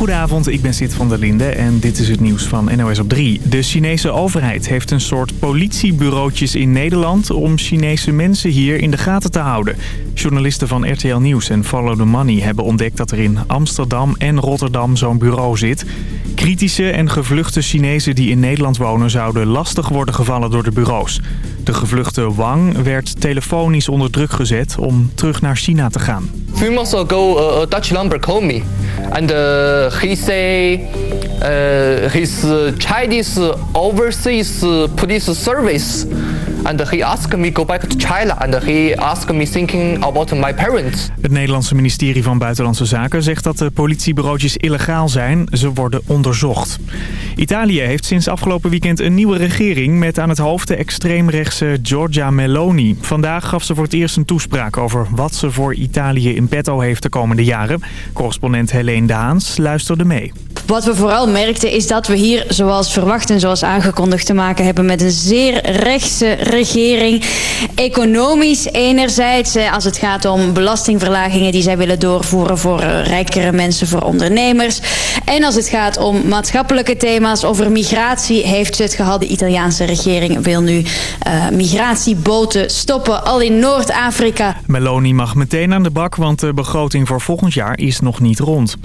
Goedenavond, ik ben Sid van der Linde en dit is het nieuws van NOS op 3. De Chinese overheid heeft een soort politiebureautjes in Nederland... om Chinese mensen hier in de gaten te houden. Journalisten van RTL Nieuws en Follow the Money hebben ontdekt... dat er in Amsterdam en Rotterdam zo'n bureau zit. Kritische en gevluchte Chinezen die in Nederland wonen... zouden lastig worden gevallen door de bureaus. De gevluchte Wang werd telefonisch onder druk gezet om terug naar China te gaan. few months ago, uh, a Dutch number called me, and uh, he say uh, uh, Chinese overseas uh, police service, and he me go China, and me thinking about my parents. Het Nederlandse ministerie van Buitenlandse Zaken zegt dat de politiebureautjes illegaal zijn. Ze worden onderzocht. Italië heeft sinds afgelopen weekend een nieuwe regering met aan het hoofd de extreemrechtse Giorgia Meloni. Vandaag gaf ze voor het eerst een toespraak over wat ze voor Italië in petto heeft de komende jaren. Correspondent Helene Daans luisterde mee. Wat we vooral merkten is dat we hier, zoals verwacht en zoals aangekondigd, te maken hebben met een zeer rechtse regering. Economisch enerzijds, eh, als het gaat om belastingverlagingen die zij willen doorvoeren voor eh, rijkere mensen, voor ondernemers. En als het gaat om maatschappelijke thema's over migratie, heeft ze het gehad. De Italiaanse regering wil nu eh, migratieboten stoppen, al in Noord-Afrika. Meloni mag meteen aan de bak, want de begroting voor volgend jaar is nog niet rond.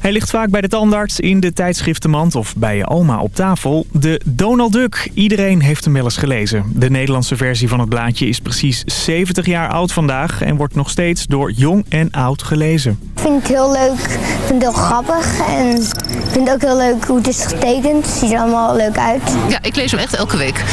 Hij ligt vaak bij de tandarts, in de tijdschriftenmand of bij je oma op tafel. De Donald Duck. Iedereen heeft hem wel eens gelezen. De Nederlandse versie van het blaadje is precies 70 jaar oud vandaag... en wordt nog steeds door jong en oud gelezen. Ik vind het heel leuk, ik vind het heel grappig en ik vind het ook heel leuk hoe het is getekend. Het ziet er allemaal leuk uit. Ja, ik lees hem echt elke week.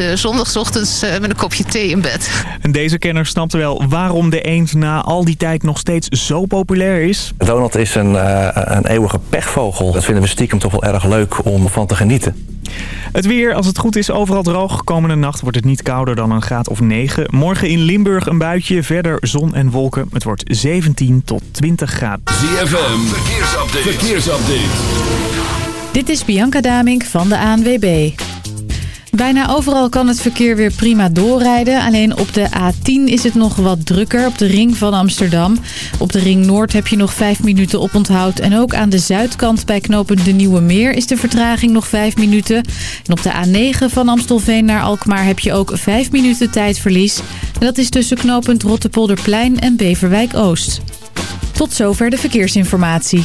Uh, zondagochtends uh, met een kopje thee in bed. En deze kenner snapte wel waarom de eend na al die tijd nog steeds zo populair is. Donald is een, uh, een eeuwige pechvogel. Dat vinden we stiekem toch wel erg leuk om van te genieten. Het weer, als het goed is, overal droog. Komende nacht wordt het niet kouder dan een graad of 9. Morgen in Limburg een buitje, verder zon en wolken. Het wordt 17 tot 20 graden. ZFM, verkeersupdate. verkeersupdate. Dit is Bianca Damink van de ANWB. Bijna overal kan het verkeer weer prima doorrijden. Alleen op de A10 is het nog wat drukker op de ring van Amsterdam. Op de ring Noord heb je nog 5 minuten op onthoud. En ook aan de zuidkant bij knopen De Nieuwe Meer is de vertraging nog 5 minuten. En op de A9 van Amstelveen naar Alkmaar heb je ook 5 minuten tijdverlies. En dat is tussen knooppunt Rottepolderplein en Beverwijk Oost. Tot zover de verkeersinformatie.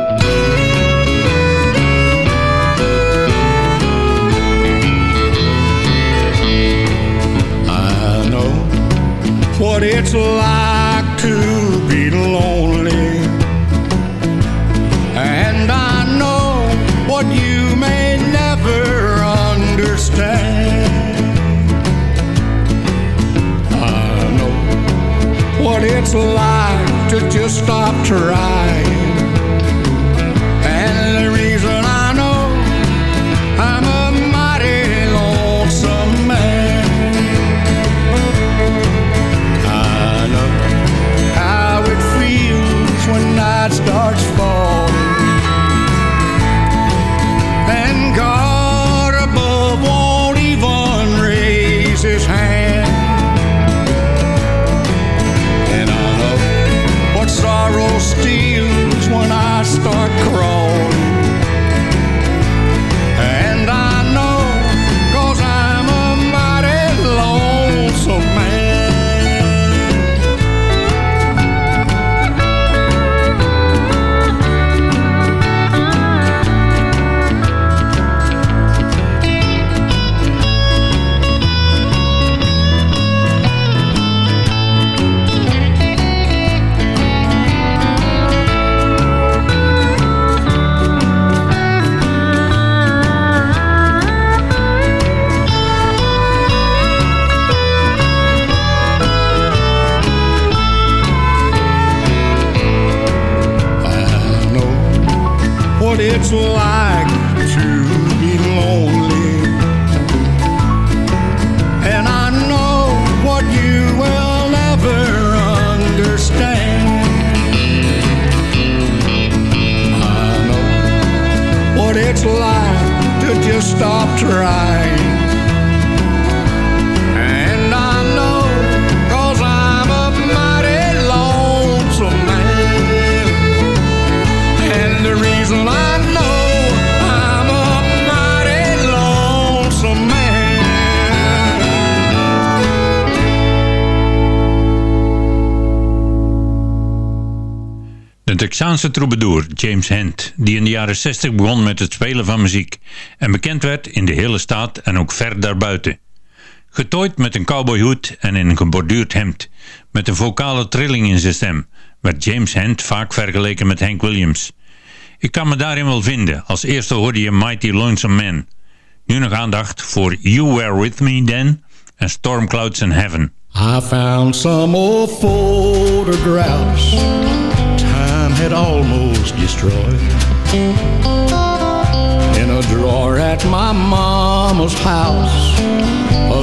it's like to just stop trying. Texaanse troubadour James Hunt, die in de jaren 60 begon met het spelen van muziek en bekend werd in de hele staat en ook ver daarbuiten. Getooid met een cowboyhoed en in een geborduurd hemd, met een vocale trilling in zijn stem, werd James Hunt vaak vergeleken met Hank Williams. Ik kan me daarin wel vinden, als eerste hoorde je Mighty Lonesome Man. Nu nog aandacht voor You Were With Me Then en Storm Clouds in Heaven. I found some old photographs had almost destroyed in a drawer at my mama's house,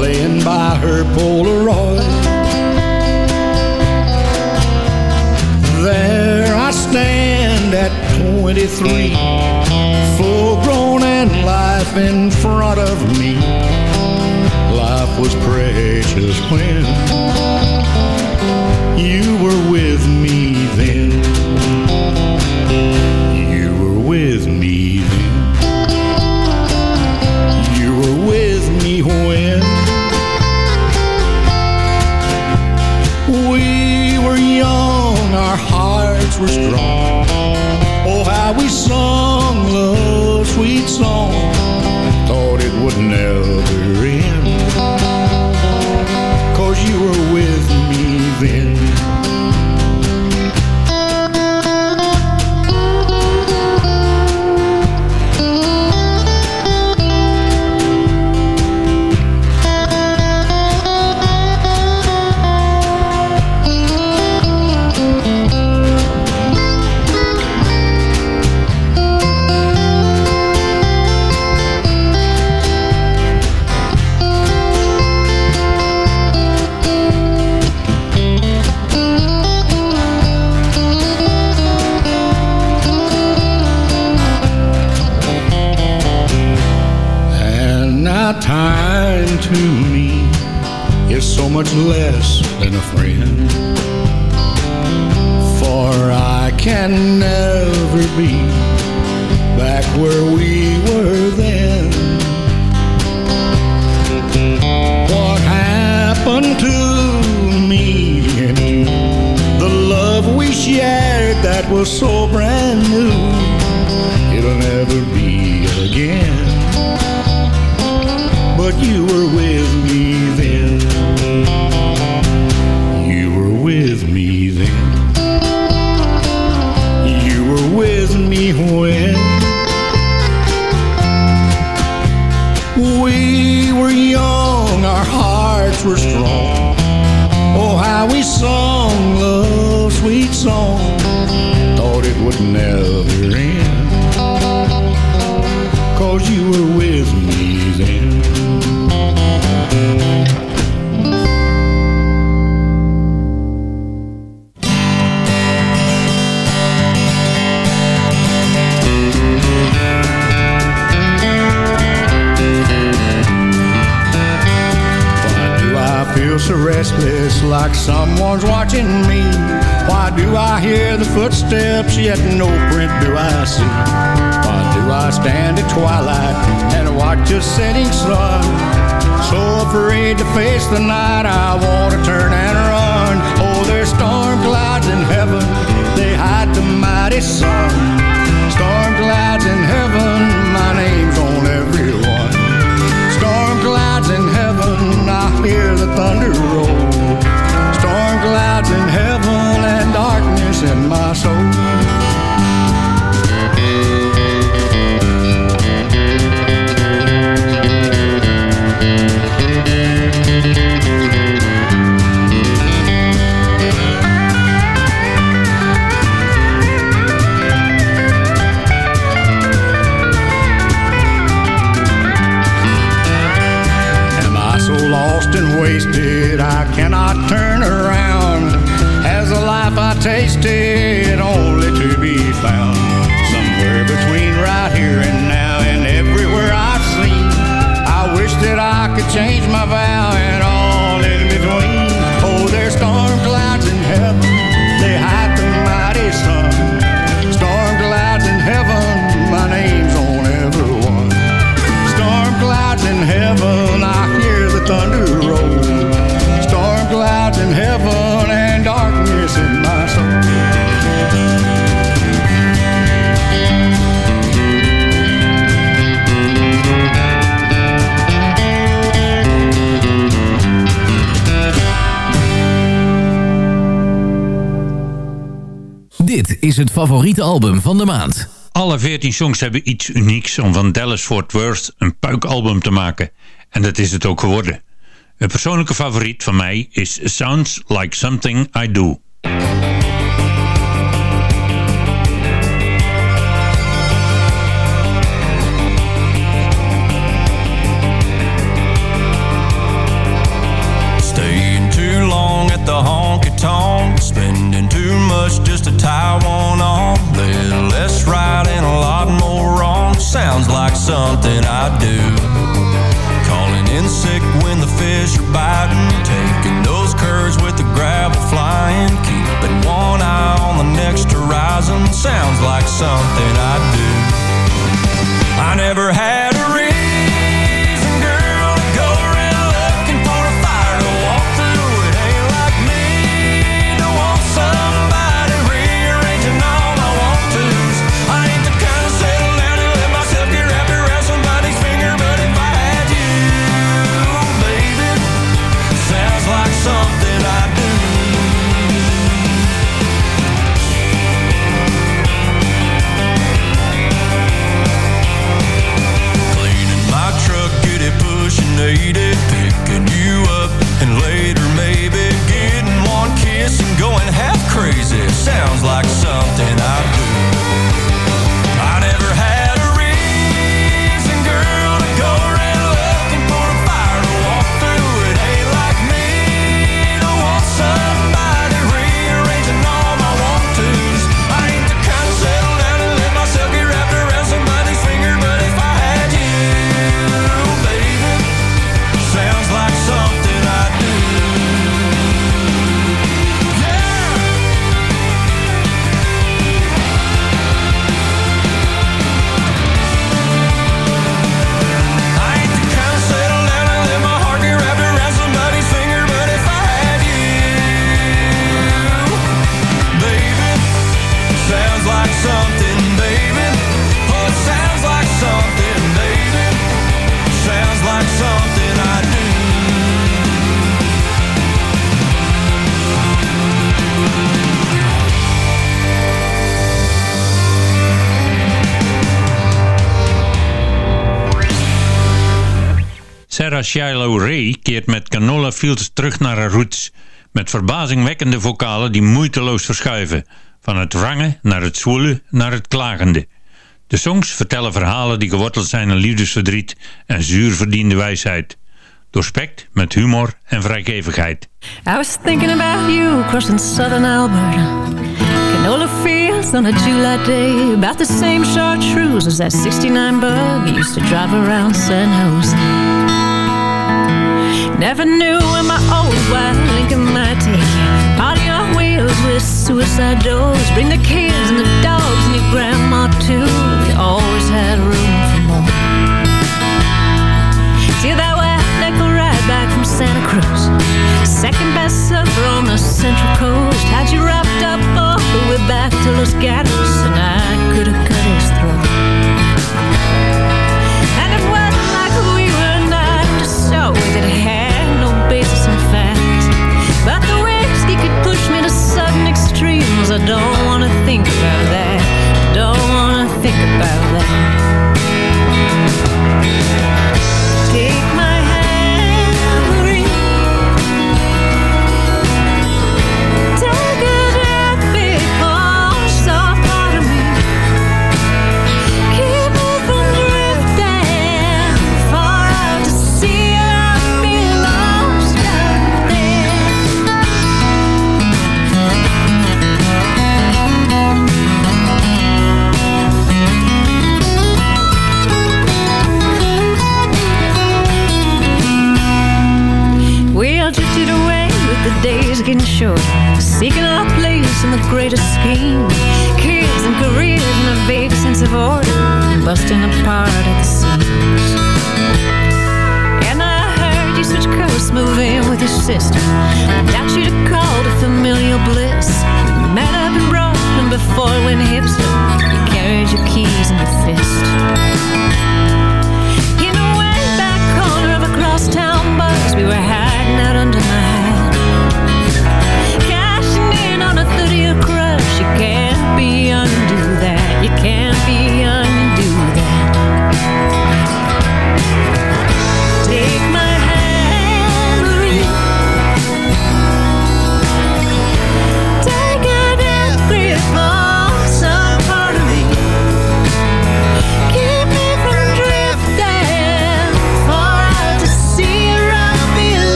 laying by her Polaroid. There I stand at 23, full grown and life in front of me. Life was precious when you were with with me then. You were with me when we were young, our hearts were strong. Oh, how we sung love's sweet song. Thought it would never end. Face the night, I is het favoriete album van de maand. Alle 14 songs hebben iets unieks om van Dallas Fort Worth een puikalbum te maken. En dat is het ook geworden. Een persoonlijke favoriet van mij is Sounds Like Something I Do. Much just to tie one on. Little less right and a lot more wrong. Sounds like something I do. Calling in sick when the fish are biting, taking those curves with the gravel flying, keeping one eye on the next horizon. Sounds like something I do. I never had keert met Canola Fields terug naar haar roots. Met verbazingwekkende vocalen die moeiteloos verschuiven. Van het wrangen naar het zwoelen naar het klagende. De songs vertellen verhalen die geworteld zijn in liefdesverdriet en zuur verdiende wijsheid. Doorspekt met humor en vrijgevigheid. I was thinking about you crossing southern Alberta. Canola fields on a July day. About the same chartreuse as that 69 bug used to drive around San Jose. Never knew where my old white Lincoln might take. Party on wheels with suicide doors. Bring the kids and the dogs and your grandma too. We always had room for more. Till that wet nickel ride back from Santa Cruz. Second best surfer on the Central Coast. Had you wrapped up all the way back to Los Gatos, and I could have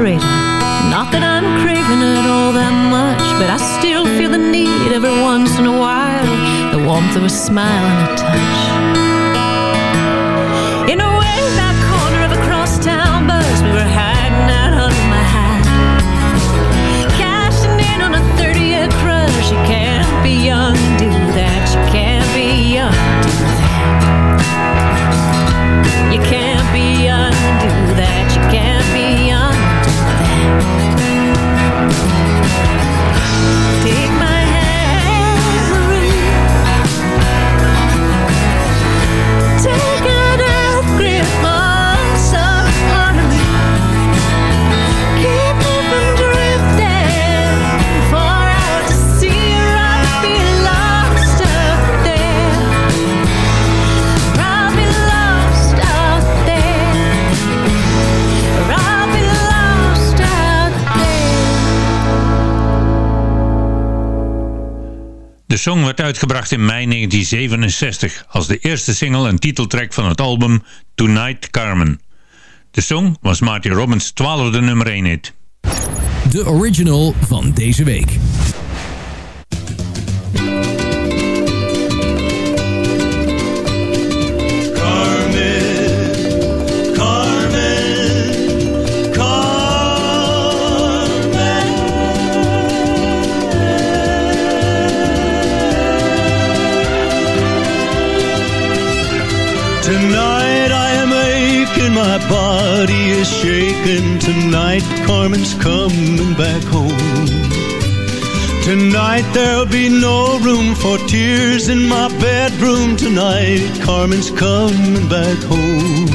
radar. Not that I'm craving it all that much, but I still feel the need every once in a while. The warmth of a smile and a touch. Song werd uitgebracht in mei 1967 als de eerste single en titeltrack van het album Tonight Carmen. De song was Marty Robbins' twaalfde nummer 1 hit. De original van deze week. My body is shaking. Tonight Carmen's coming back home. Tonight there'll be no room for tears in my bedroom. Tonight Carmen's coming back home.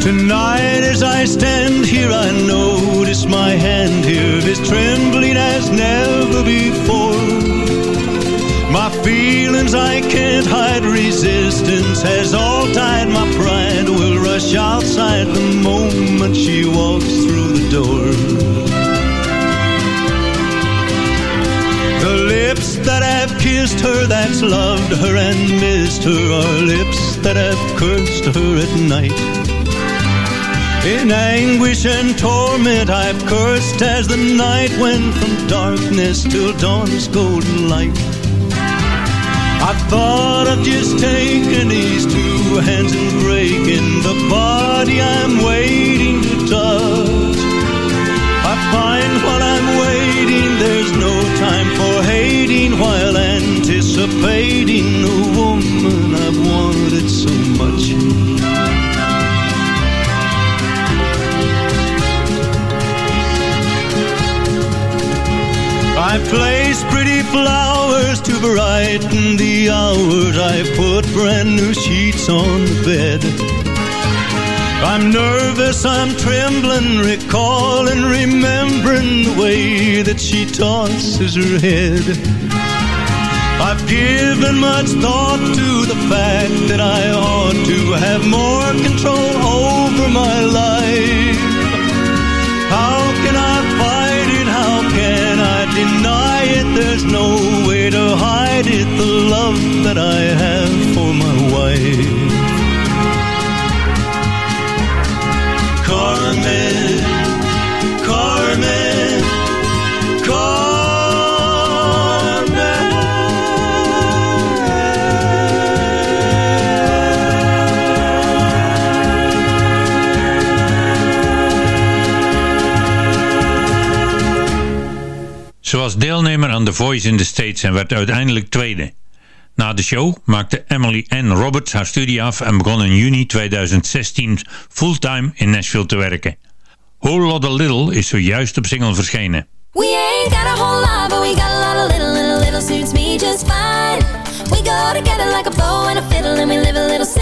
Tonight as I stand here, I notice my hand here is trembling as never before. Feelings I can't hide, resistance has all tied. My pride will rush outside the moment she walks through the door. The lips that have kissed her, that's loved her and missed her, are lips that have cursed her at night. In anguish and torment I've cursed as the night went from darkness till dawn's golden light. I thought of just taking these two hands and breaking the body I'm waiting to touch. I find while I'm waiting there's no time for hating while anticipating the woman I've wanted so much. I these pretty flowers to brighten the hours. I put brand new sheets on the bed. I'm nervous, I'm trembling, recalling, remembering the way that she tosses her head. I've given much thought to the fact that I ought to have more control over my life. How deny it, there's no way to hide it. The love that I have for my wife. Carmen. Ze was deelnemer aan The Voice in the States en werd uiteindelijk tweede. Na de show maakte Emily Ann Roberts haar studie af en begon in juni 2016 fulltime in Nashville te werken. Whole Lotta Little is zojuist op single verschenen. We ain't got a whole lot, but we got a lot of little, little suits me just fine. We go together like a bow and a fiddle, and we live a little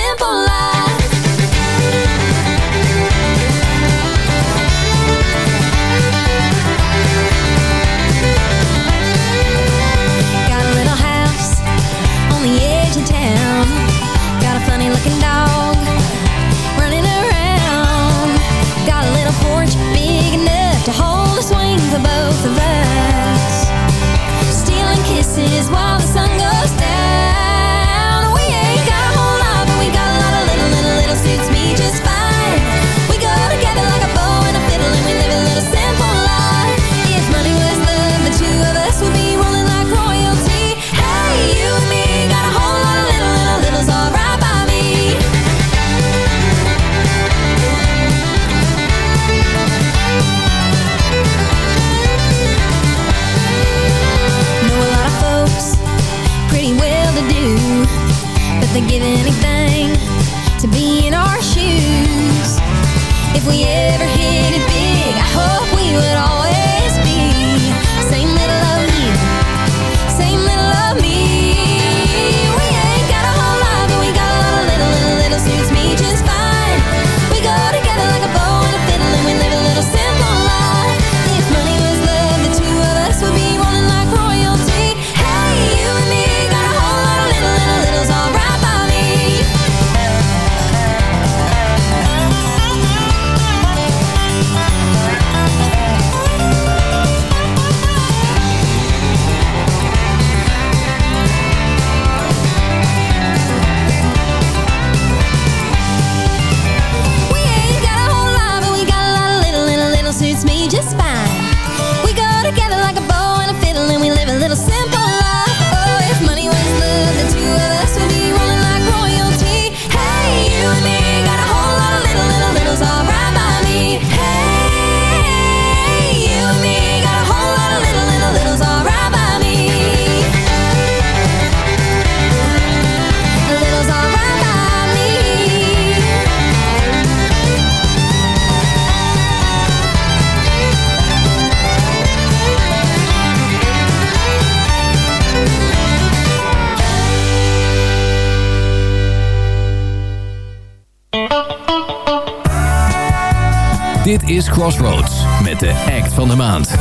is Crossroads met de act van de maand.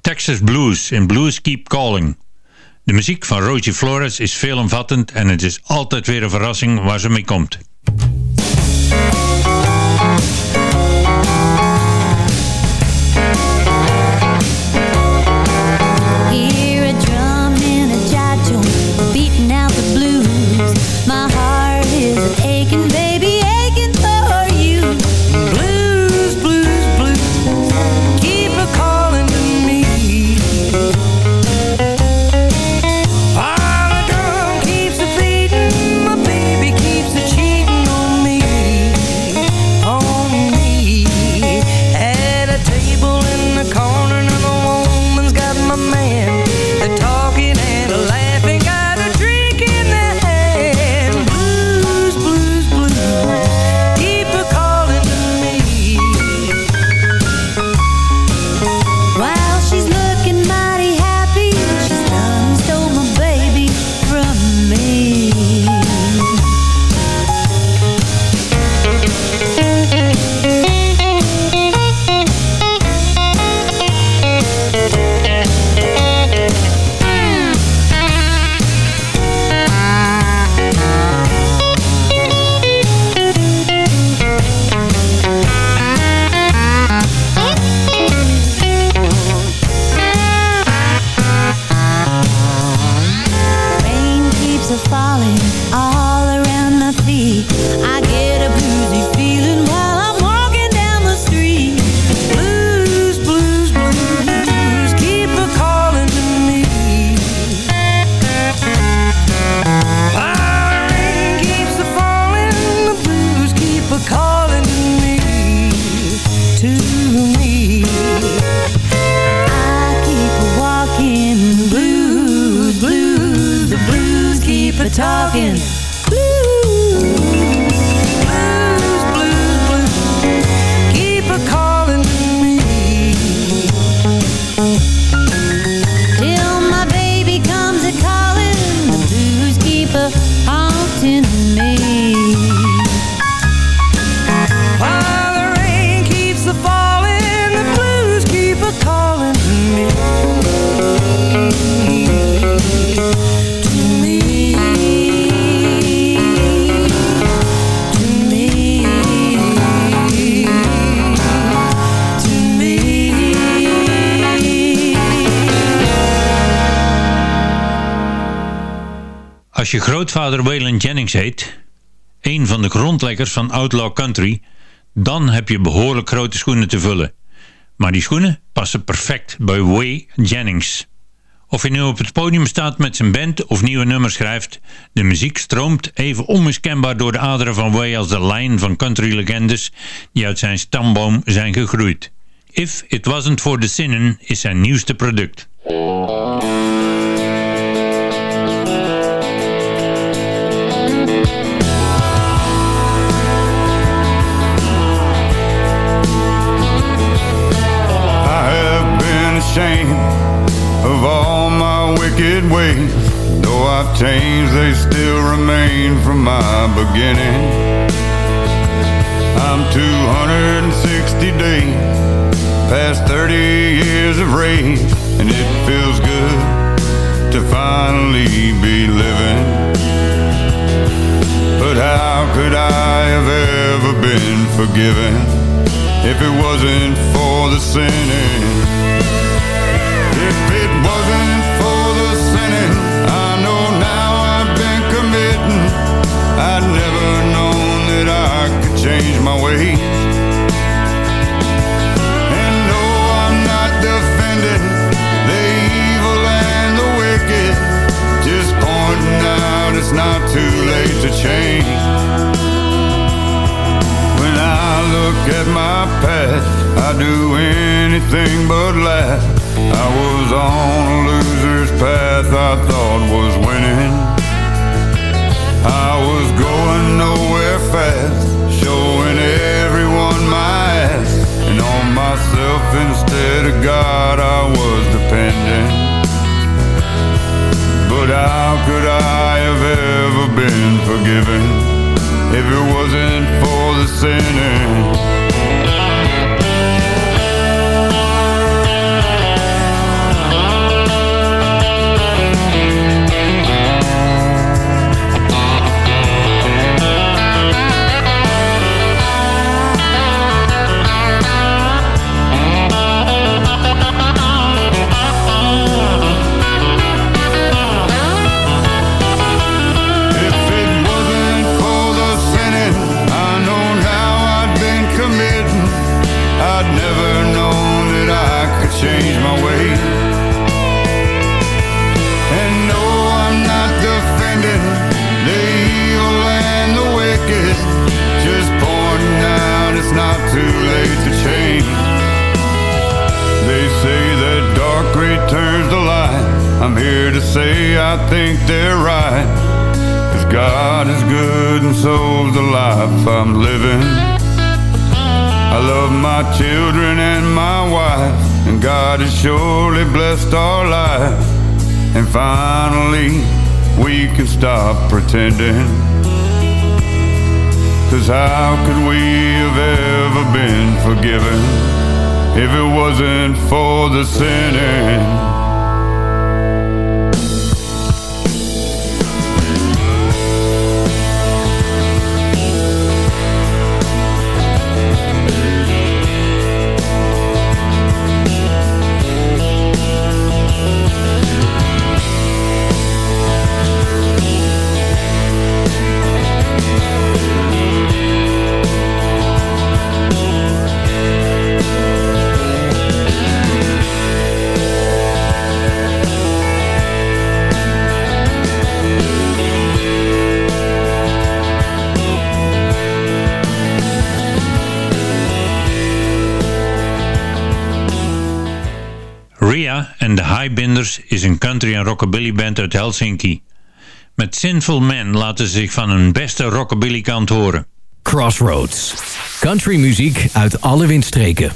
Texas Blues in Blues Keep Calling. De muziek van Roger Flores is veelomvattend en het is altijd weer een verrassing waar ze mee komt. Je grootvader Waylon Jennings heet, een van de grondleggers van Outlaw Country, dan heb je behoorlijk grote schoenen te vullen. Maar die schoenen passen perfect bij Way Jennings. Of je nu op het podium staat met zijn band of nieuwe nummers schrijft, de muziek stroomt even onmiskenbaar door de aderen van Way als de lijn van country legendes die uit zijn stamboom zijn gegroeid. If It Wasn't For The Sinnen is zijn nieuwste product. I've changed, they still remain from my beginning. I'm 260 days past 30 years of rage, and it feels good to finally be living. But how could I have ever been forgiven if it wasn't for the sinning? Change my ways. And no, I'm not defending the evil and the wicked, just pointing out it's not too late to change. When I look at my past, I do anything but laugh. I was on a loser's path I thought was winning. I was going nowhere fast, myself instead of God I was dependent But how could I have ever been forgiven if it wasn't for the sinning? Children and my wife, and God has surely blessed our life. And finally, we can stop pretending. Cause how could we have ever been forgiven if it wasn't for the sinning? country- en rockabilly-band uit Helsinki. Met Sinful men laten ze zich van hun beste rockabilly-kant horen. Crossroads. Country muziek uit alle windstreken.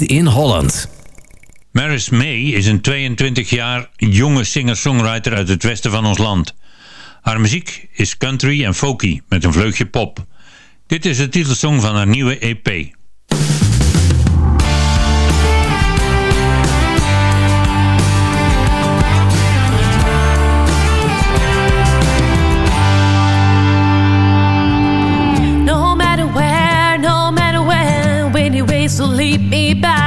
In Holland. Maris May is een 22 jaar jonge singer-songwriter uit het westen van ons land. Haar muziek is country en folky met een vleugje pop. Dit is de titelsong van haar nieuwe EP. keep me back.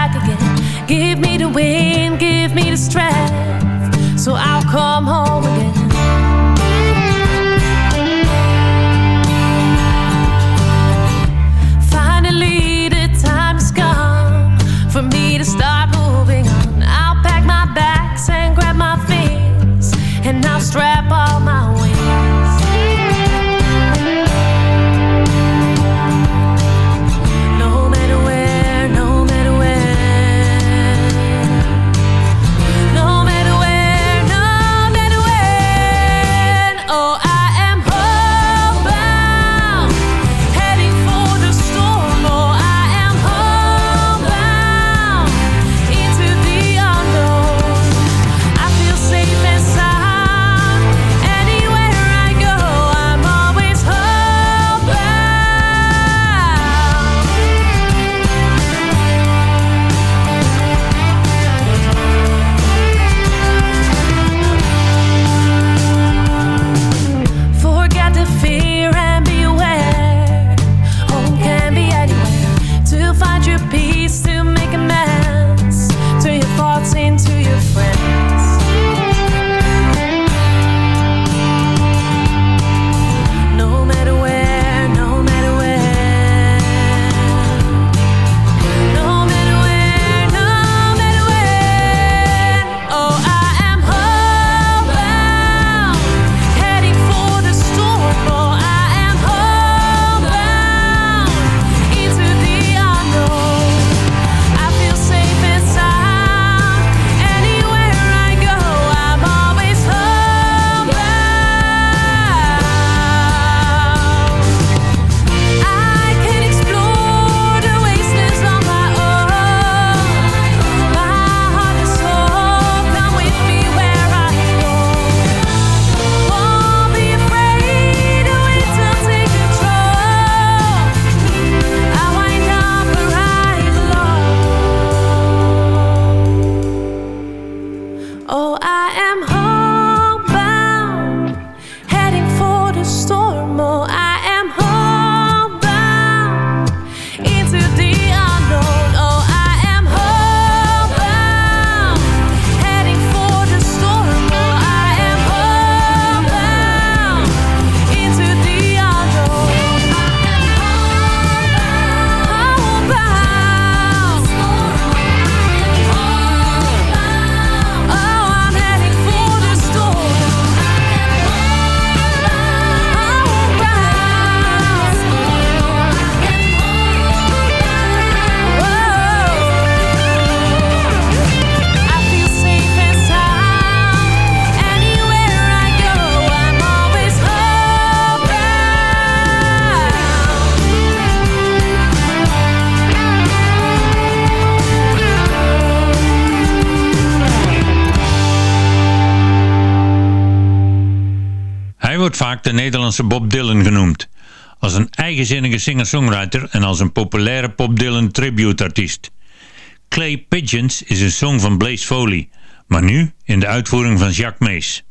Vaak de Nederlandse Bob Dylan genoemd. Als een eigenzinnige singer-songwriter en als een populaire Bob Dylan tribute-artiest. Clay Pigeons is een song van Blaze Foley, maar nu in de uitvoering van Jacques Mees.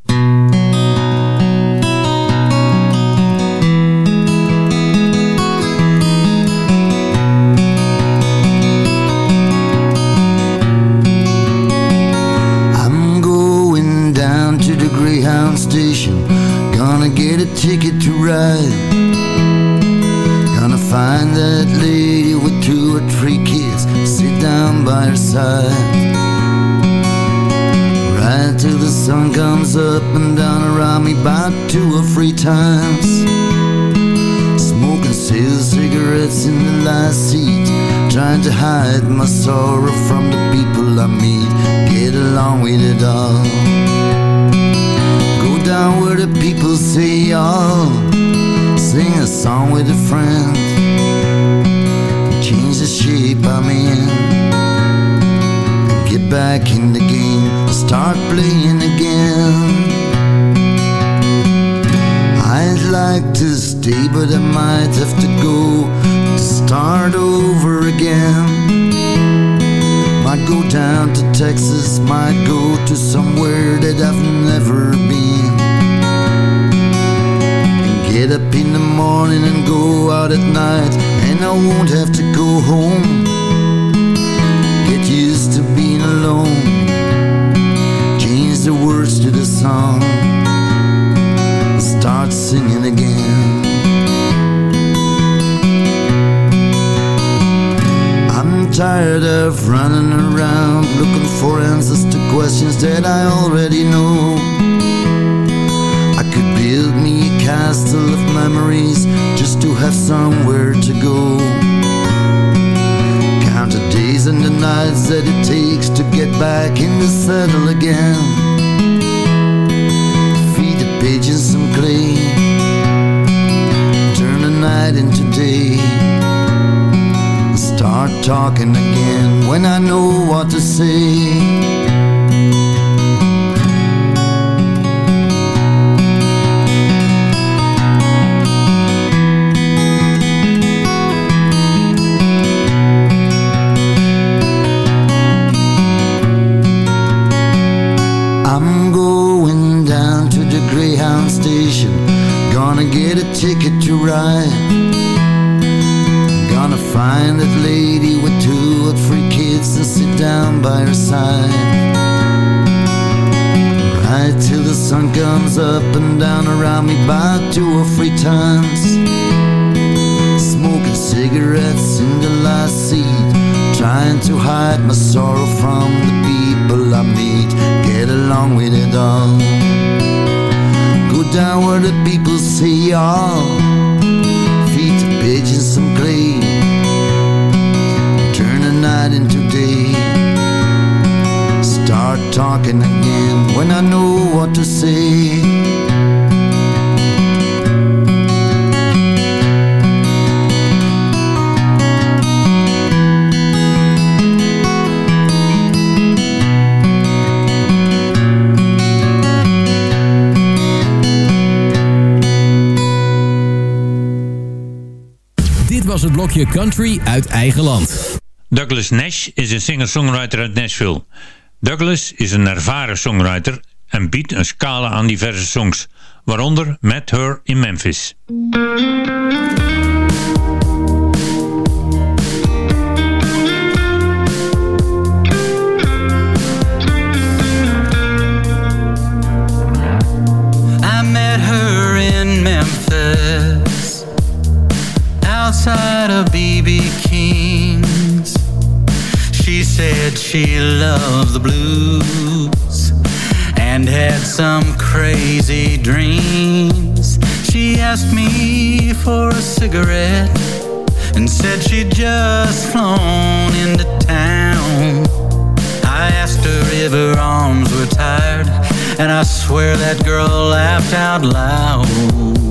Singing again. I'm tired of running around looking for answers to questions that I already know. I could build me a castle of memories just to have somewhere to go. Count the days and the nights that it takes to get back in the saddle again. Feed the pigeons turn the night into day start talking again when I know what to say. Ticket to ride. Gonna find that lady with two or three kids and sit down by her side. Right till the sun comes up and down around me about two or three times. Smoking cigarettes in the last seat, trying to hide my sorrow from the people I meet. Get along with it all. Down where the people say all. Feed the pigeons some clay turn the night into day. Start talking again when I know what to say. Blokje Country uit eigen land. Douglas Nash is een singer-songwriter uit Nashville. Douglas is een ervaren songwriter en biedt een scala aan diverse songs, waaronder Met Her in Memphis. I met her in Memphis, of BB King's. She said she loved the blues and had some crazy dreams. She asked me for a cigarette and said she'd just flown into town. I asked her if her arms were tired, and I swear that girl laughed out loud.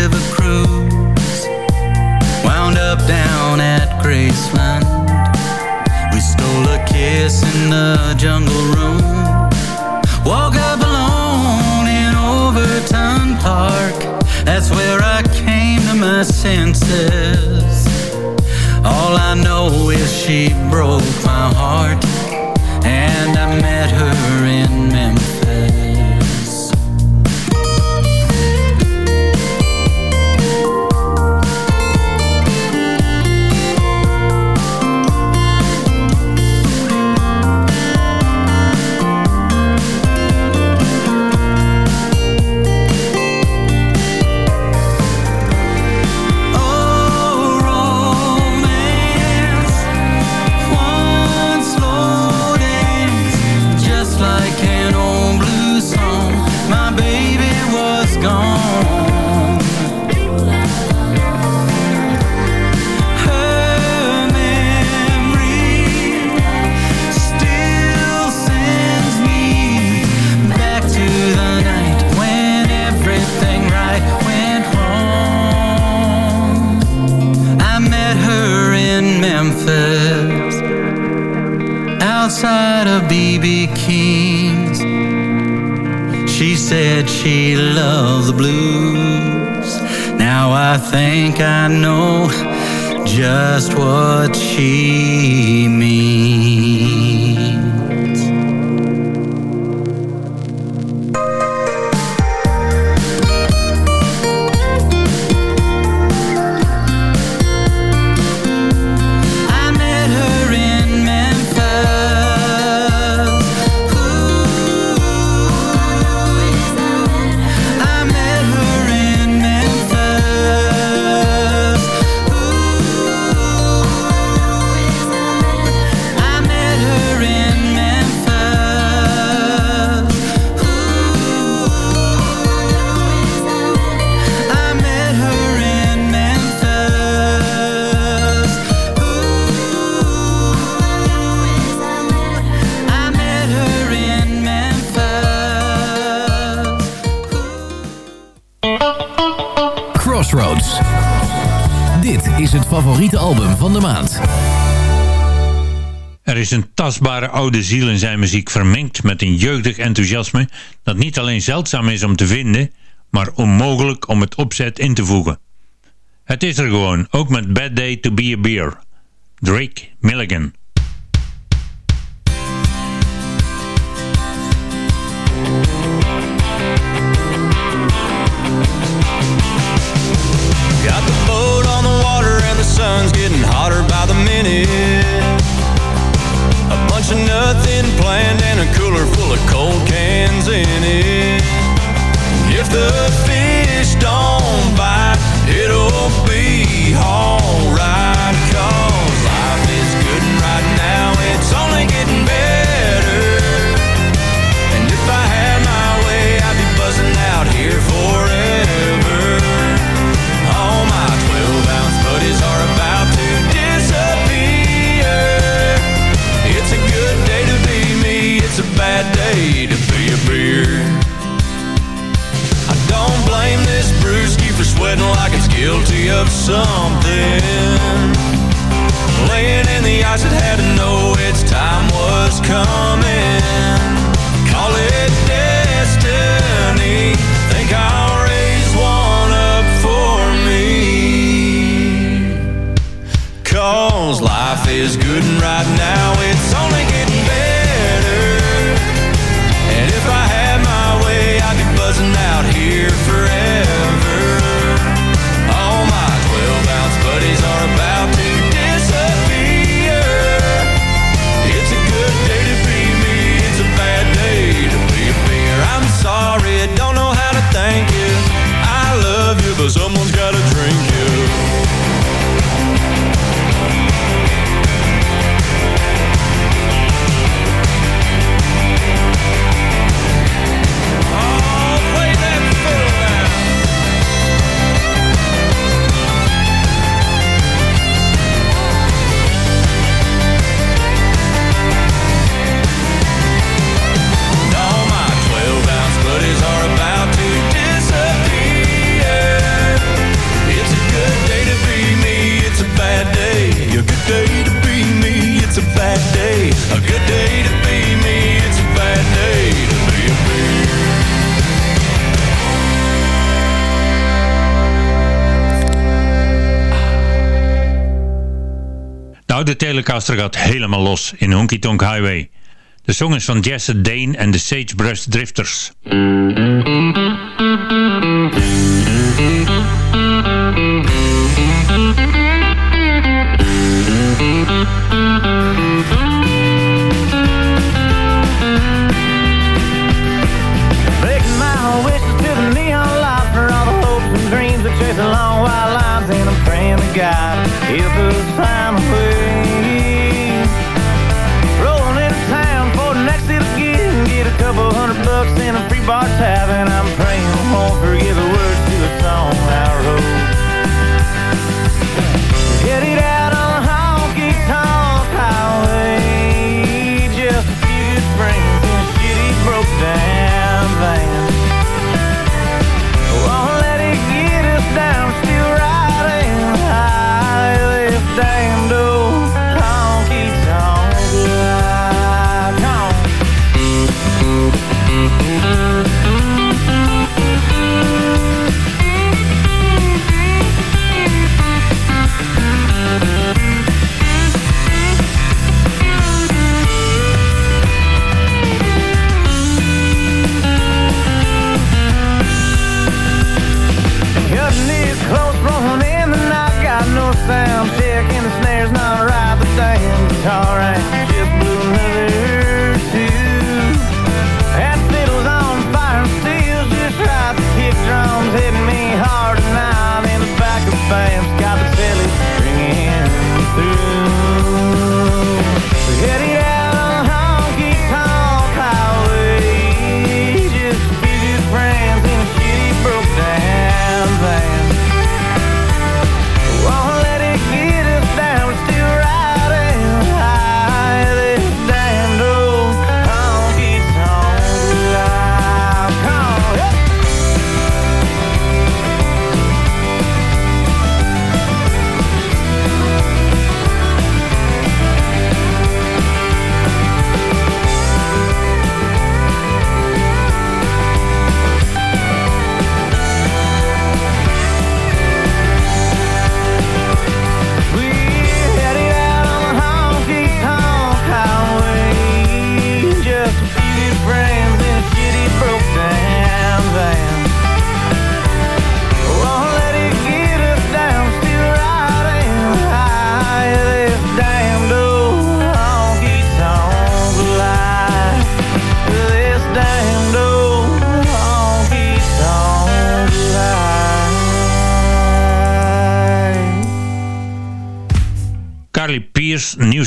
river cruise Wound up down at Graceland. We stole a kiss in the jungle room. Walk up alone in Overton Park. That's where I came to my senses. All I know is she broke my heart And I met her in Memphis. Tastbare oude ziel in zijn muziek vermengd met een jeugdig enthousiasme dat niet alleen zeldzaam is om te vinden, maar onmogelijk om het opzet in te voegen. Het is er gewoon, ook met Bad Day to be a Beer. Drake Milligan. Got the on the water and the sun's getting hotter by the minute. Nothing planned and a cooler full of cold cans in it. If the fish don't bite, it'll be alright. Guilty of something. Laying in the ice, it had to know its time was coming. Call it destiny. Think I'll raise one up for me. Cause life is good and right now Telecaster gaat helemaal los in Honky Tonk Highway. De song is van Jesse Dane en de Sagebrush Drifters. Mm-hmm.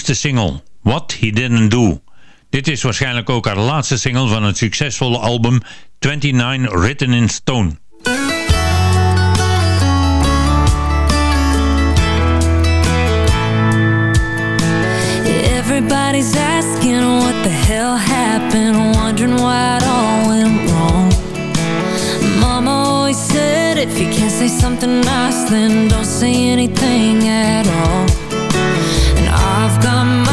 nieuwste single, What He Didn't Do. Dit is waarschijnlijk ook haar laatste single van het succesvolle album 29 Written in Stone. Everybody's asking what the hell happened Wondering why it all went wrong Mama always said if you can't say something nice Then don't say anything at all I've come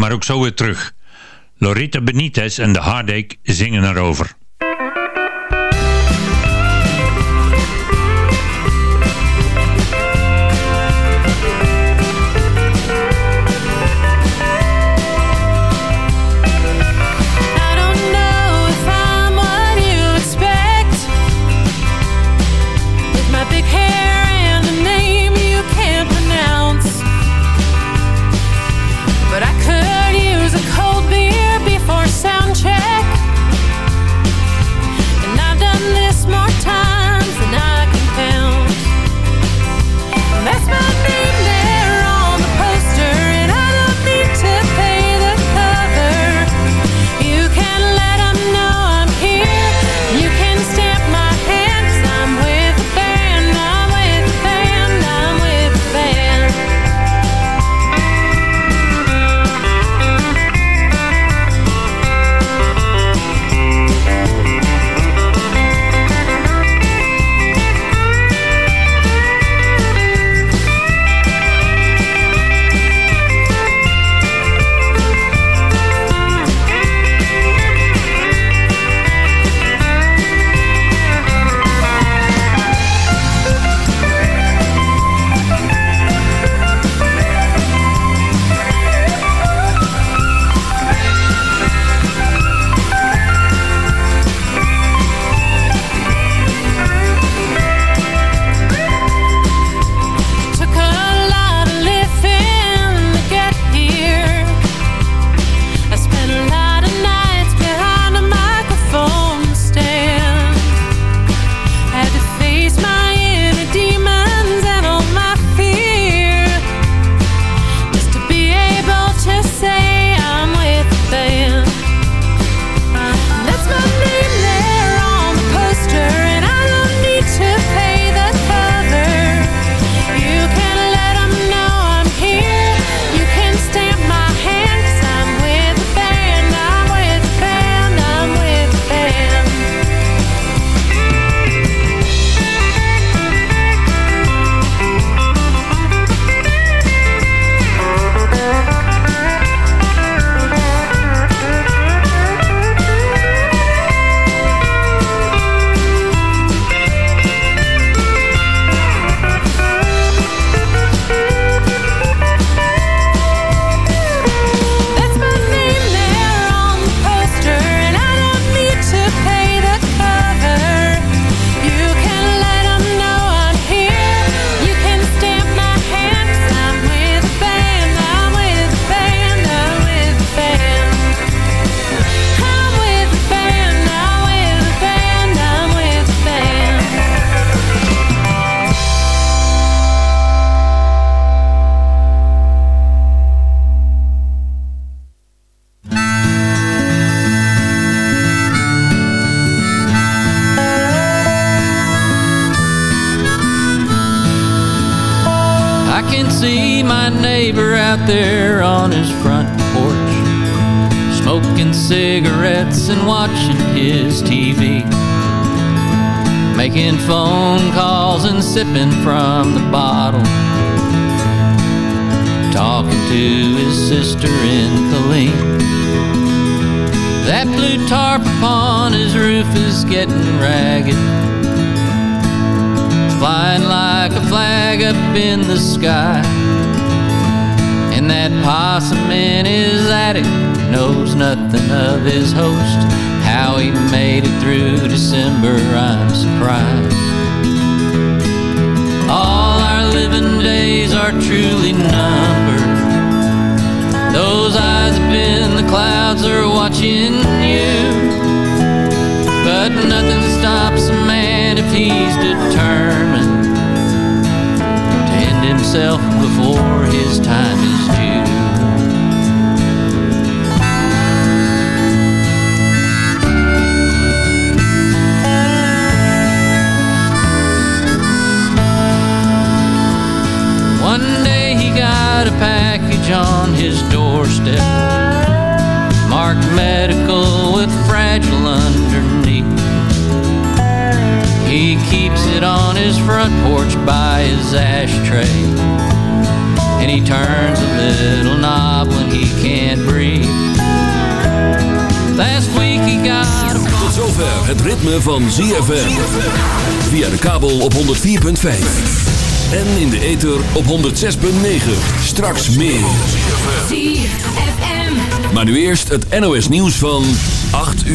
maar ook zo weer terug. Lorita Benitez en de Heartache zingen erover. Can see my neighbor out there on his front porch, smoking cigarettes and watching his TV, making phone calls and sipping from the bottle, talking to his sister in Killeen. That blue tarp upon his roof is getting ragged flying like a flag up in the sky. And that possum in his attic knows nothing of his host. How he made it through December, I'm surprised. All our living days are truly numbered. Those eyes up in the clouds are watching you. But nothing stops a man if he's determined himself before his time is due. One day he got a package on his doorstep, marked medical with fragile underneath. He keeps it on his front porch by his his ashtray. And he turns a little knob when he can't breathe. Last week he got a Tot zover het ritme van ZFM. Via de kabel op 104.5. En in de ether op 106.9. Straks meer. ZFM. Maar nu eerst het NOS nieuws van 8 uur.